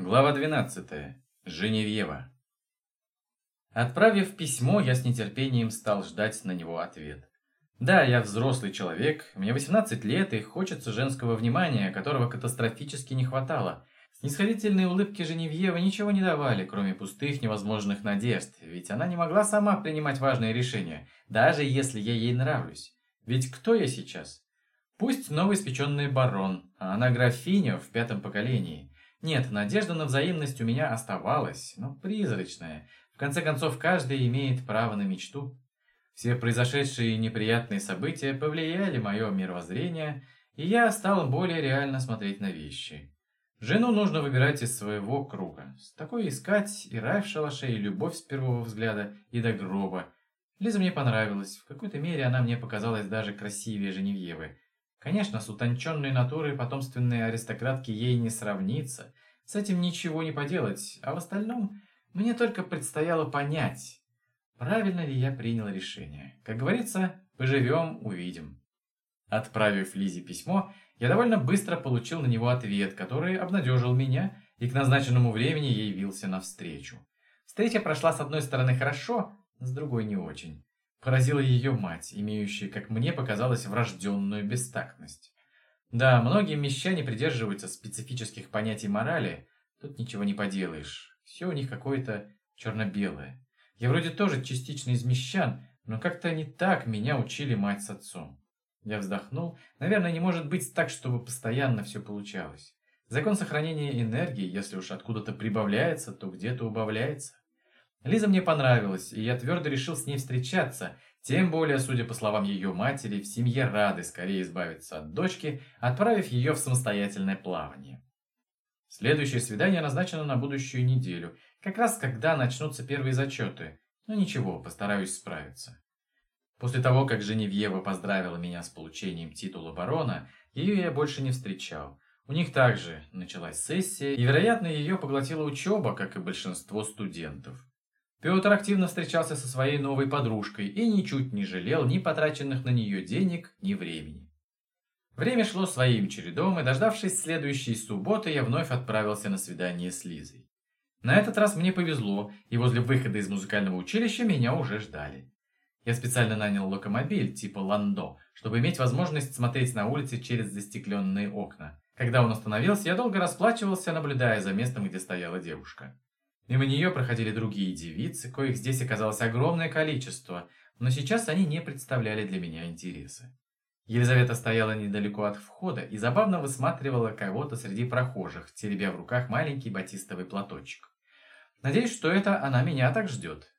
Глава 12. Женевьева. Отправив письмо, я с нетерпением стал ждать на него ответ. Да, я взрослый человек, мне 18 лет и хочется женского внимания, которого катастрофически не хватало. Снисходительные улыбки Женевьевы ничего не давали, кроме пустых невозможных надежд, ведь она не могла сама принимать важные решения, даже если я ей нравлюсь. Ведь кто я сейчас? Пусть новый испеченный барон, а она графиня в пятом поколении – нет, надежда на взаимность у меня оставалась, но призрачная. В конце концов, каждый имеет право на мечту. Все произошедшие неприятные события повлияли мое мировоззрение, и я стал более реально смотреть на вещи. Жену нужно выбирать из своего круга. С такой искать и рай в шалаше, и любовь с первого взгляда, и до гроба. Лиза мне понравилась. В какой-то мере она мне показалась даже красивее Женевьевы. Конечно, с утонченной натурой потомственной аристократки ей не сравнится. С этим ничего не поделать, а в остальном мне только предстояло понять, правильно ли я принял решение. Как говорится, поживем, увидим. Отправив Лизе письмо, я довольно быстро получил на него ответ, который обнадежил меня и к назначенному времени ей явился навстречу. Встреча прошла с одной стороны хорошо, с другой не очень. Поразила ее мать, имеющая, как мне показалось, врожденную бестактность. Да, многие мещане придерживаются специфических понятий морали, тут ничего не поделаешь. Все у них какое-то черно-белое. Я вроде тоже частично из мещан, но как-то не так меня учили мать с отцом. Я вздохнул. Наверное, не может быть так, чтобы постоянно все получалось. Закон сохранения энергии, если уж откуда-то прибавляется, то где-то убавляется. Лиза мне понравилась, и я твердо решил с ней встречаться, тем более, судя по словам ее матери, в семье рады скорее избавиться от дочки, отправив ее в самостоятельное плавание. Следующее свидание назначено на будущую неделю, как раз когда начнутся первые зачеты. Но ничего, постараюсь справиться. После того, как Женевьева поздравила меня с получением титула барона, ее я больше не встречал. У них также началась сессия, и, вероятно, ее поглотила учеба, как и большинство студентов. Петр активно встречался со своей новой подружкой и ничуть не жалел ни потраченных на нее денег, ни времени. Время шло своим чередом, и, дождавшись следующей субботы, я вновь отправился на свидание с Лизой. На этот раз мне повезло, и возле выхода из музыкального училища меня уже ждали. Я специально нанял локомобиль типа «Ландо», чтобы иметь возможность смотреть на улице через застекленные окна. Когда он остановился, я долго расплачивался, наблюдая за местом, где стояла девушка. Мимо нее проходили другие девицы, коих здесь оказалось огромное количество, но сейчас они не представляли для меня интереса. Елизавета стояла недалеко от входа и забавно высматривала кого-то среди прохожих, теребя в руках маленький батистовый платочек. Надеюсь, что это она меня так ждет.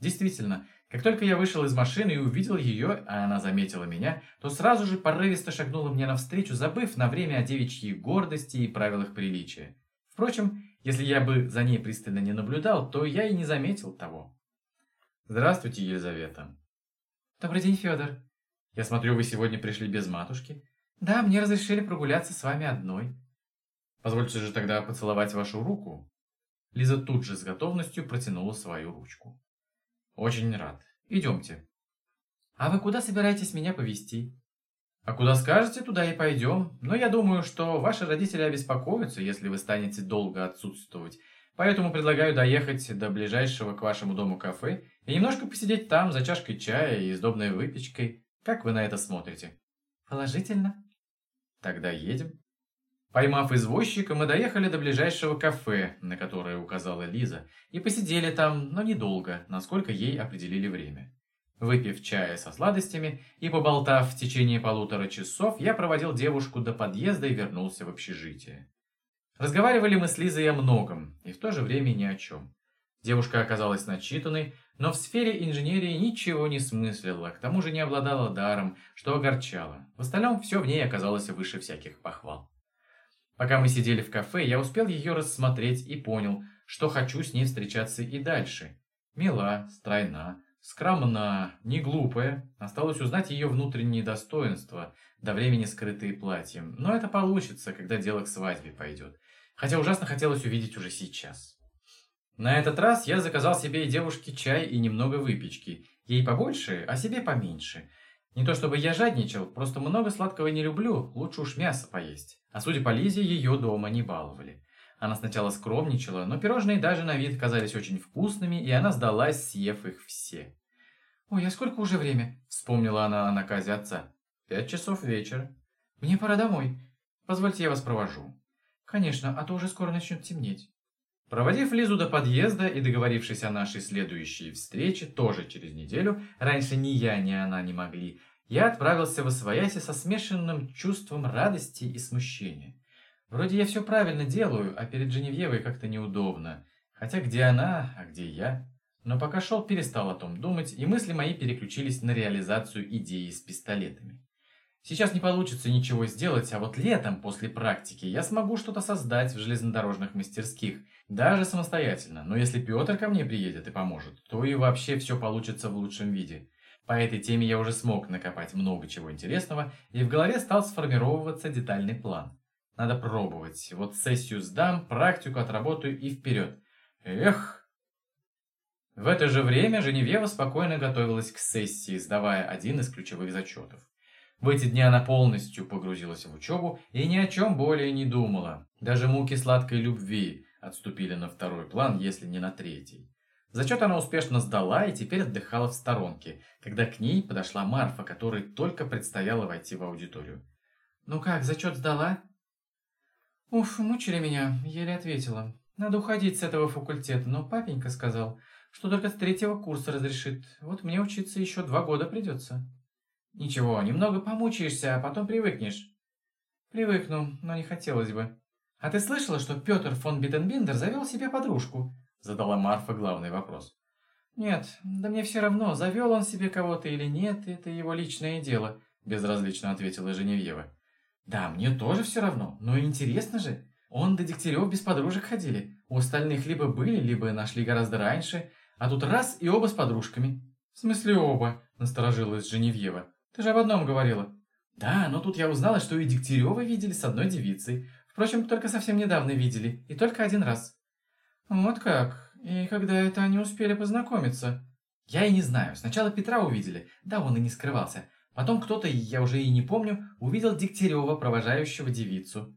Действительно, как только я вышел из машины и увидел ее, а она заметила меня, то сразу же порывисто шагнула мне навстречу, забыв на время о девичьей гордости и правилах приличия. Впрочем, если я бы за ней пристально не наблюдал, то я и не заметил того. Здравствуйте, Елизавета. Добрый день, Федор. Я смотрю, вы сегодня пришли без матушки. Да, мне разрешили прогуляться с вами одной. Позвольте же тогда поцеловать вашу руку. Лиза тут же с готовностью протянула свою ручку. Очень рад. Идемте. А вы куда собираетесь меня повести? А куда скажете, туда и пойдем. Но я думаю, что ваши родители обеспокоятся, если вы станете долго отсутствовать. Поэтому предлагаю доехать до ближайшего к вашему дому кафе и немножко посидеть там за чашкой чая и сдобной выпечкой. Как вы на это смотрите? Положительно. Тогда едем. Поймав извозчика, мы доехали до ближайшего кафе, на которое указала Лиза, и посидели там, но недолго, насколько ей определили время. Выпив чая со сладостями и поболтав в течение полутора часов, я проводил девушку до подъезда и вернулся в общежитие. Разговаривали мы с Лизой о многом, и в то же время ни о чем. Девушка оказалась начитанной, но в сфере инженерии ничего не смыслила, к тому же не обладала даром, что огорчало. В остальном все в ней оказалось выше всяких похвал. Пока мы сидели в кафе, я успел ее рассмотреть и понял, что хочу с ней встречаться и дальше. Мила, стройна, Скромна, не глупая, осталось узнать ее внутренние достоинства, до времени скрытые платьем. Но это получится, когда дело к свадьбе пойдет. Хотя ужасно хотелось увидеть уже сейчас. На этот раз я заказал себе и девушке чай и немного выпечки. Ей побольше, а себе поменьше. Не то чтобы я жадничал, просто много сладкого не люблю, лучше уж мясо поесть. А судя по Лизе, ее дома не баловали. Она сначала скромничала, но пирожные даже на вид казались очень вкусными, и она сдалась, съев их все. «Ой, а сколько уже время?» – вспомнила она о наказе отца. «Пять часов вечера. Мне пора домой. Позвольте, я вас провожу». «Конечно, а то уже скоро начнет темнеть». Проводив Лизу до подъезда и договорившись о нашей следующей встрече, тоже через неделю, раньше ни я, ни она не могли, я отправился в Освояси со смешанным чувством радости и смущения. Вроде я все правильно делаю, а перед Женевьевой как-то неудобно. Хотя где она, а где я? Но пока шел, перестал о том думать, и мысли мои переключились на реализацию идеи с пистолетами. Сейчас не получится ничего сделать, а вот летом, после практики, я смогу что-то создать в железнодорожных мастерских, даже самостоятельно. Но если Петр ко мне приедет и поможет, то и вообще все получится в лучшем виде. По этой теме я уже смог накопать много чего интересного, и в голове стал сформировываться детальный план. Надо пробовать. Вот сессию сдам, практику отработаю и вперед. Эх! В это же время Женевьева спокойно готовилась к сессии, сдавая один из ключевых зачетов. В эти дни она полностью погрузилась в учебу и ни о чем более не думала. Даже муки сладкой любви отступили на второй план, если не на третий. Зачет она успешно сдала и теперь отдыхала в сторонке, когда к ней подошла Марфа, которой только предстояло войти в аудиторию. «Ну как, зачет сдала?» «Уф, мучили меня», — еле ответила. «Надо уходить с этого факультета, но папенька сказал, что только с третьего курса разрешит. Вот мне учиться еще два года придется». «Ничего, немного помучаешься, а потом привыкнешь». «Привыкну, но не хотелось бы». «А ты слышала, что Петр фон Биттенбиндер завел себе подружку?» Задала Марфа главный вопрос. «Нет, да мне все равно, завел он себе кого-то или нет, это его личное дело», безразлично ответила Женевьева. Да, мне тоже все равно, но интересно же. Он до Дегтярев без подружек ходили. У остальных либо были, либо нашли гораздо раньше. А тут раз и оба с подружками. В смысле оба, насторожилась Женевьева. Ты же об одном говорила. Да, но тут я узнала, что и Дегтярева видели с одной девицей. Впрочем, только совсем недавно видели, и только один раз. Вот как? И когда это они успели познакомиться? Я и не знаю. Сначала Петра увидели, да он и не скрывался. Потом кто-то, я уже и не помню, увидел Дегтярева, провожающего девицу.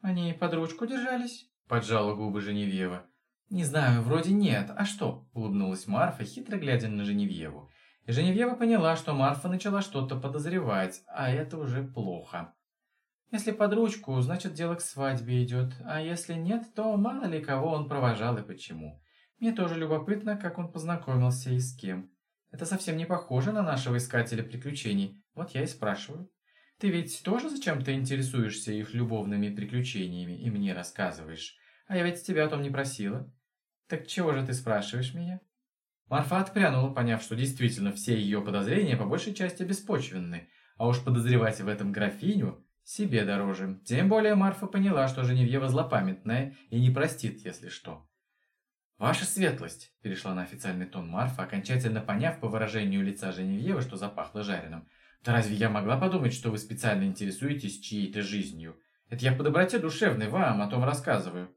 «Они под ручку держались?» – поджала губы Женевьева. «Не знаю, вроде нет. А что?» – улыбнулась Марфа, хитро глядя на Женевьеву. И Женевьева поняла, что Марфа начала что-то подозревать, а это уже плохо. Если под ручку, значит дело к свадьбе идет, а если нет, то мало ли кого он провожал и почему. Мне тоже любопытно, как он познакомился и с кем. Это совсем не похоже на нашего искателя приключений. Вот я и спрашиваю. Ты ведь тоже зачем-то интересуешься их любовными приключениями и мне рассказываешь? А я ведь тебя о том не просила. Так чего же ты спрашиваешь меня?» Марфа отпрянула, поняв, что действительно все ее подозрения по большей части беспочвенны, а уж подозревать в этом графиню себе дороже. Тем более Марфа поняла, что Женевьева злопамятная и не простит, если что. «Ваша светлость!» – перешла на официальный тон Марфа, окончательно поняв по выражению лица Женевьевы, что запахло жареным. «Да разве я могла подумать, что вы специально интересуетесь чьей-то жизнью? Это я по доброте душевной вам о том рассказываю».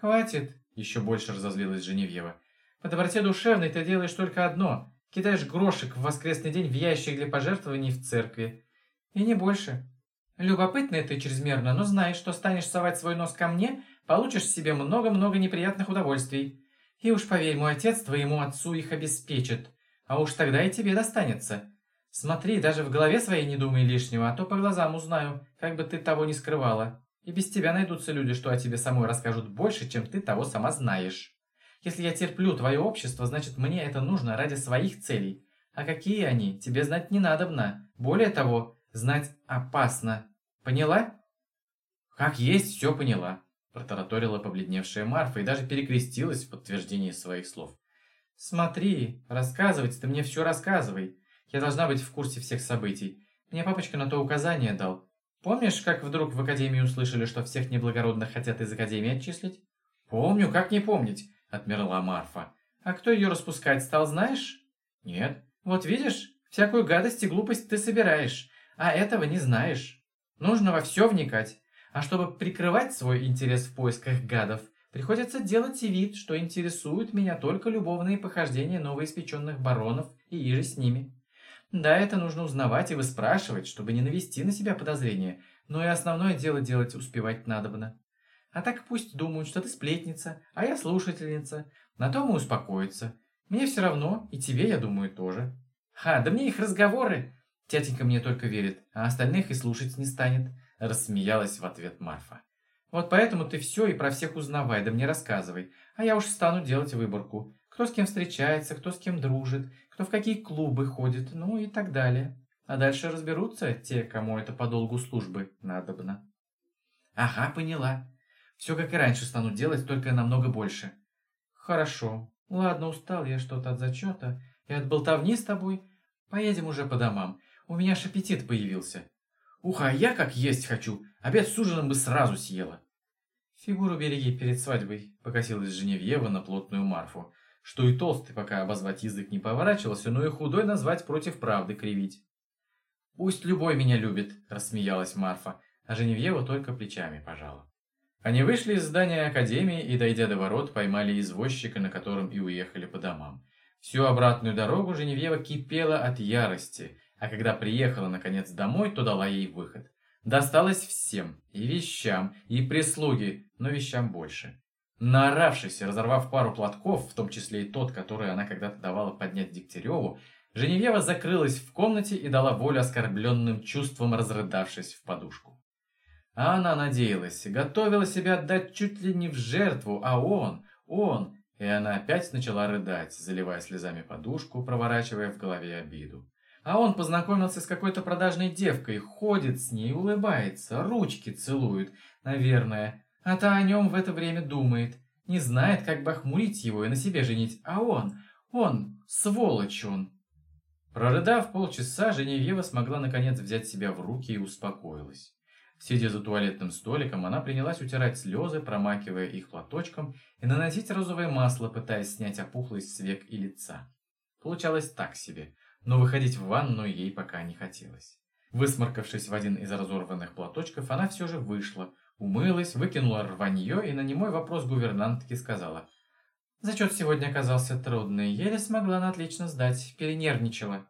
«Хватит!» – еще больше разозлилась Женевьева. «По доброте душевной ты делаешь только одно – кидаешь грошек в воскресный день в ящик для пожертвований в церкви. И не больше. Любопытная ты чрезмерно, но знаешь, что станешь совать свой нос ко мне, получишь себе много-много неприятных удовольствий». И уж поверь, мой отец твоему отцу их обеспечит, а уж тогда и тебе достанется. Смотри, даже в голове своей не думай лишнего, а то по глазам узнаю, как бы ты того не скрывала. И без тебя найдутся люди, что о тебе самой расскажут больше, чем ты того сама знаешь. Если я терплю твое общество, значит мне это нужно ради своих целей. А какие они, тебе знать не надобно. Более того, знать опасно. Поняла? Как есть, все поняла. Протараторила побледневшая Марфа и даже перекрестилась в подтверждении своих слов. «Смотри, рассказывать ты мне все рассказывай. Я должна быть в курсе всех событий. Мне папочка на то указание дал. Помнишь, как вдруг в Академии услышали, что всех неблагородных хотят из Академии отчислить?» «Помню, как не помнить», — отмерла Марфа. «А кто ее распускать стал, знаешь?» «Нет». «Вот видишь, всякую гадость и глупость ты собираешь, а этого не знаешь. Нужно во все вникать. А чтобы прикрывать свой интерес в поисках гадов, приходится делать и вид, что интересуют меня только любовные похождения новоиспеченных баронов и иже с ними. Да, это нужно узнавать и выспрашивать, чтобы не навести на себя подозрения, но и основное дело делать успевать надобно. А так пусть думают, что ты сплетница, а я слушательница. На том и успокоятся. Мне все равно, и тебе, я думаю, тоже. Ха, да мне их разговоры. Тятенька мне только верит, а остальных и слушать не станет. Рассмеялась в ответ Марфа. Вот поэтому ты все и про всех узнавай, да мне рассказывай. А я уж стану делать выборку. Кто с кем встречается, кто с кем дружит, кто в какие клубы ходит, ну и так далее. А дальше разберутся те, кому это по долгу службы надобно. Ага, поняла. Все как и раньше стану делать, только намного больше. Хорошо. Ладно, устал я что-то от зачета и от болтовни с тобой. Поедем уже по домам. У меня ж аппетит появился. Ух, а я как есть хочу. Обед с ужином бы сразу съела. Фигуру береги перед свадьбой, покосилась Женевьева на плотную Марфу, что и толстый пока обозвать язык не поворачивался, но и худой назвать против правды кривить. «Пусть любой меня любит», – рассмеялась Марфа, а Женевьева только плечами пожала. Они вышли из здания академии и, дойдя до ворот, поймали извозчика, на котором и уехали по домам. Всю обратную дорогу Женевьева кипела от ярости, а когда приехала, наконец, домой, то дала ей выход. Досталось всем, и вещам, и прислуге, но вещам больше. Наоравшись, разорвав пару платков, в том числе и тот, который она когда-то давала поднять Дегтяреву, Женевьева закрылась в комнате и дала волю оскорбленным чувствам, разрыдавшись в подушку. А она надеялась, готовила себя отдать чуть ли не в жертву, а он, он... И она опять начала рыдать, заливая слезами подушку, проворачивая в голове обиду. А он познакомился с какой-то продажной девкой, ходит с ней, улыбается, ручки целует, наверное. А та о нем в это время думает, не знает, как бы охмурить его и на себе женить. А он, он, сволочь он. Прорыдав полчаса, Женевьева смогла наконец взять себя в руки и успокоилась. Сидя за туалетным столиком, она принялась утирать слезы, промакивая их платочком и наносить розовое масло, пытаясь снять опухлость с век и лица. Получалось так себе, но выходить в ванную ей пока не хотелось. Высморкавшись в один из разорванных платочков, она все же вышла, умылась, выкинула рванье и на немой вопрос гувернантки сказала. «Зачет сегодня оказался трудный, еле смогла на отлично сдать, перенервничала».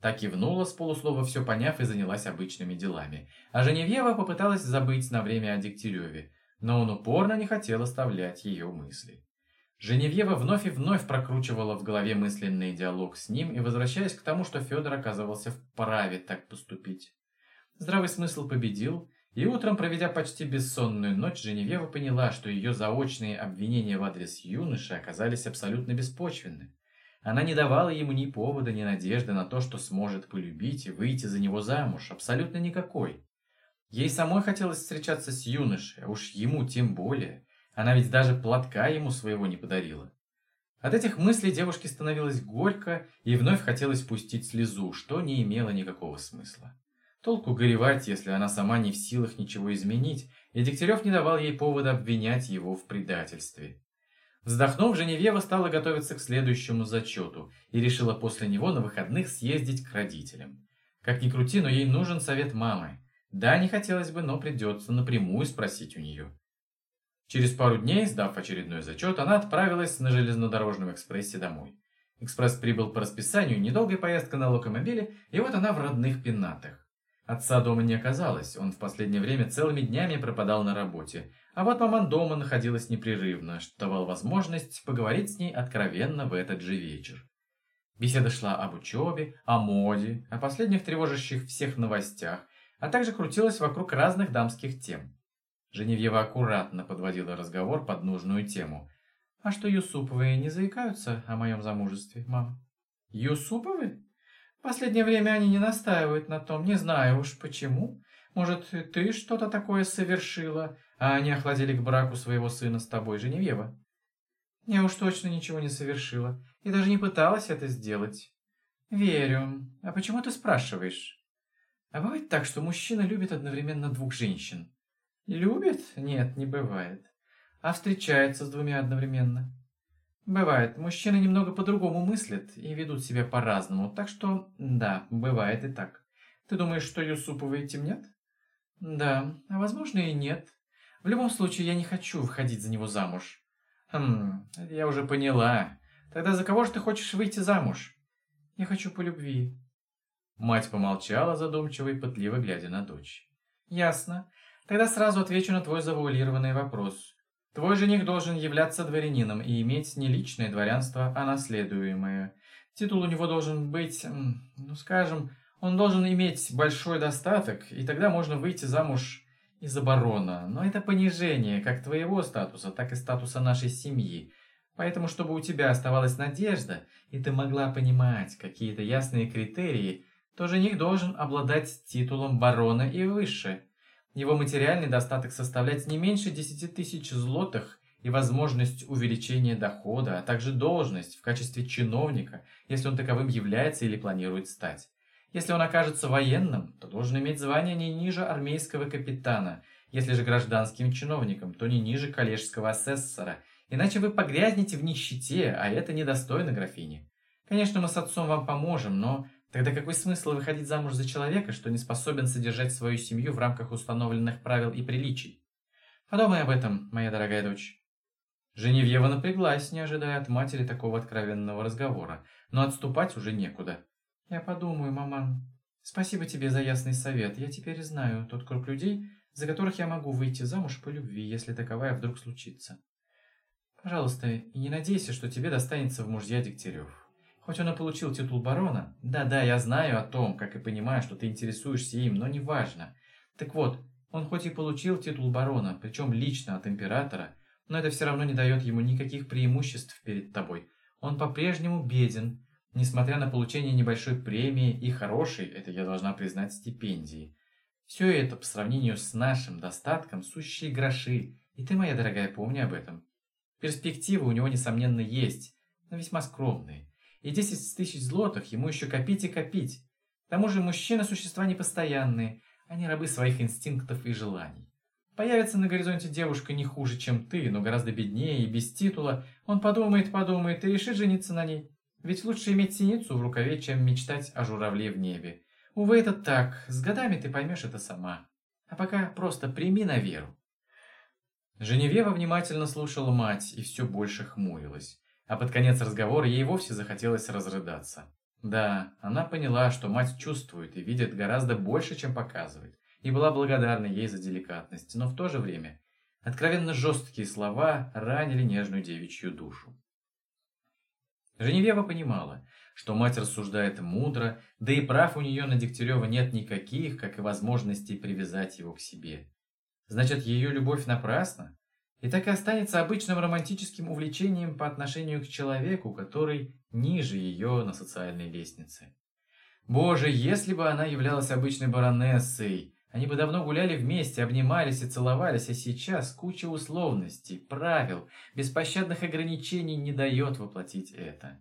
Так кивнула с полуслова, все поняв, и занялась обычными делами. А Женевьева попыталась забыть на время о Дегтяреве, но он упорно не хотел оставлять ее мысли. Женевьева вновь и вновь прокручивала в голове мысленный диалог с ним и возвращаясь к тому, что Федор оказывался вправе так поступить. Здравый смысл победил, и утром, проведя почти бессонную ночь, Женевьева поняла, что ее заочные обвинения в адрес юноши оказались абсолютно беспочвенны. Она не давала ему ни повода, ни надежды на то, что сможет полюбить и выйти за него замуж, абсолютно никакой. Ей самой хотелось встречаться с юношей, а уж ему тем более. Она ведь даже платка ему своего не подарила. От этих мыслей девушке становилось горько, и вновь хотелось пустить слезу, что не имело никакого смысла. Толку горевать, если она сама не в силах ничего изменить, и Дегтярев не давал ей повода обвинять его в предательстве. Вздохнув, Женевьева стала готовиться к следующему зачету и решила после него на выходных съездить к родителям. Как ни крути, но ей нужен совет мамы. Да, не хотелось бы, но придется напрямую спросить у нее. Через пару дней, сдав очередной зачет, она отправилась на железнодорожном экспрессе домой. Экспресс прибыл по расписанию, недолгая поездка на локомобиле, и вот она в родных пенатах. Отца дома не оказалось, он в последнее время целыми днями пропадал на работе, а вот маман дома находилась непрерывно, что давал возможность поговорить с ней откровенно в этот же вечер. Беседа шла об учебе, о моде, о последних тревожащих всех новостях, а также крутилась вокруг разных дамских тем. Женевьева аккуратно подводила разговор под нужную тему. «А что Юсуповы не заикаются о моем замужестве, мам?» «Юсуповы?» Последнее время они не настаивают на том, не знаю уж почему. Может, ты что-то такое совершила, а они охладили к браку своего сына с тобой, Женевьева? Я уж точно ничего не совершила и даже не пыталась это сделать. Верю. А почему ты спрашиваешь? А бывает так, что мужчина любит одновременно двух женщин? Любит? Нет, не бывает. А встречается с двумя одновременно? Бывает, мужчины немного по-другому мыслят и ведут себя по-разному, так что, да, бывает и так. Ты думаешь, что Юсуповы темнят? Да, а возможно и нет. В любом случае, я не хочу выходить за него замуж. Хм, я уже поняла. Тогда за кого же ты хочешь выйти замуж? Я хочу по любви. Мать помолчала задумчиво и пытливо глядя на дочь. Ясно. Тогда сразу отвечу на твой завуалированный вопрос. Твой жених должен являться дворянином и иметь не личное дворянство, а наследуемое. Титул у него должен быть, ну скажем, он должен иметь большой достаток, и тогда можно выйти замуж из-за барона. Но это понижение как твоего статуса, так и статуса нашей семьи. Поэтому, чтобы у тебя оставалась надежда, и ты могла понимать какие-то ясные критерии, то жених должен обладать титулом барона и выше. Его материальный достаток составлять не меньше 10 тысяч злотых и возможность увеличения дохода, а также должность в качестве чиновника, если он таковым является или планирует стать. Если он окажется военным, то должен иметь звание не ниже армейского капитана, если же гражданским чиновником, то не ниже коллежского асессора, иначе вы погрязнете в нищете, а это недостойно графини. Конечно, мы с отцом вам поможем, но Тогда какой смысл выходить замуж за человека, что не способен содержать свою семью в рамках установленных правил и приличий? Подумай об этом, моя дорогая дочь. Женевьева напряглась, не ожидая от матери такого откровенного разговора, но отступать уже некуда. Я подумаю, маман. Спасибо тебе за ясный совет. Я теперь знаю тот круг людей, за которых я могу выйти замуж по любви, если таковая вдруг случится. Пожалуйста, и не надейся, что тебе достанется в мужья Дегтярев. Хоть он и получил титул барона, да-да, я знаю о том, как и понимаю, что ты интересуешься им, но неважно. Так вот, он хоть и получил титул барона, причем лично от императора, но это все равно не дает ему никаких преимуществ перед тобой. Он по-прежнему беден, несмотря на получение небольшой премии и хорошей, это я должна признать, стипендии. Все это по сравнению с нашим достатком сущие гроши, и ты, моя дорогая, помни об этом. Перспективы у него, несомненно, есть, но весьма скромные и 10 тысяч злотых ему еще копить и копить. К тому же мужчины – существа непостоянные, они рабы своих инстинктов и желаний. Появится на горизонте девушка не хуже, чем ты, но гораздо беднее и без титула. Он подумает, подумает и решит жениться на ней. Ведь лучше иметь синицу в рукаве, чем мечтать о журавле в небе. Увы, это так. С годами ты поймешь это сама. А пока просто прими на веру. Женевьева внимательно слушала мать и все больше хмурилась. А под конец разговора ей вовсе захотелось разрыдаться. Да, она поняла, что мать чувствует и видит гораздо больше, чем показывает, и была благодарна ей за деликатность, но в то же время откровенно жесткие слова ранили нежную девичью душу. Женевьева понимала, что мать рассуждает мудро, да и прав у нее на Дегтярева нет никаких, как и возможностей привязать его к себе. Значит, ее любовь напрасна? И так и останется обычным романтическим увлечением по отношению к человеку, который ниже ее на социальной лестнице. Боже, если бы она являлась обычной баронессой, они бы давно гуляли вместе, обнимались и целовались, а сейчас куча условностей, правил, беспощадных ограничений не дает воплотить это.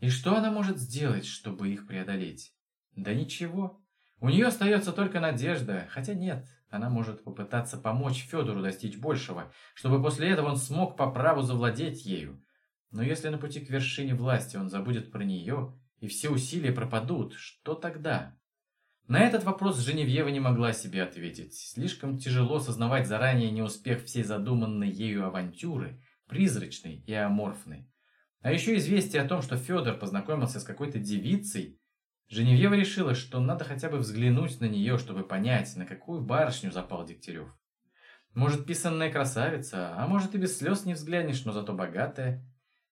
И что она может сделать, чтобы их преодолеть? Да ничего. У нее остается только надежда, хотя нет, она может попытаться помочь Федору достичь большего, чтобы после этого он смог по праву завладеть ею. Но если на пути к вершине власти он забудет про нее, и все усилия пропадут, что тогда? На этот вопрос Женевьева не могла себе ответить. Слишком тяжело сознавать заранее неуспех всей задуманной ею авантюры, призрачной и аморфной. А еще известие о том, что Федор познакомился с какой-то девицей, Женевьева решила, что надо хотя бы взглянуть на нее, чтобы понять, на какую барышню запал Дегтярев. Может, писанная красавица, а может и без слез не взглянешь, но зато богатая.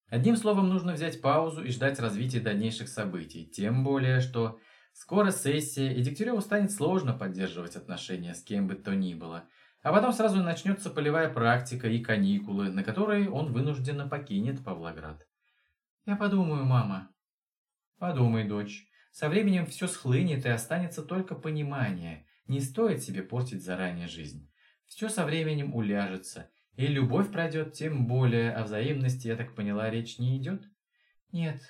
Одним словом, нужно взять паузу и ждать развития дальнейших событий, тем более, что скоро сессия, и Дегтяреву станет сложно поддерживать отношения с кем бы то ни было. А потом сразу начнется полевая практика и каникулы, на которые он вынужденно покинет Павлоград. «Я подумаю, мама». «Подумай, дочь». Со временем все схлынет и останется только понимание. Не стоит себе портить заранее жизнь. Все со временем уляжется, и любовь пройдет, тем более о взаимности, я так поняла, речь не идет? Нет,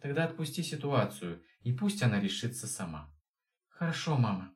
тогда отпусти ситуацию, и пусть она решится сама. Хорошо, мама.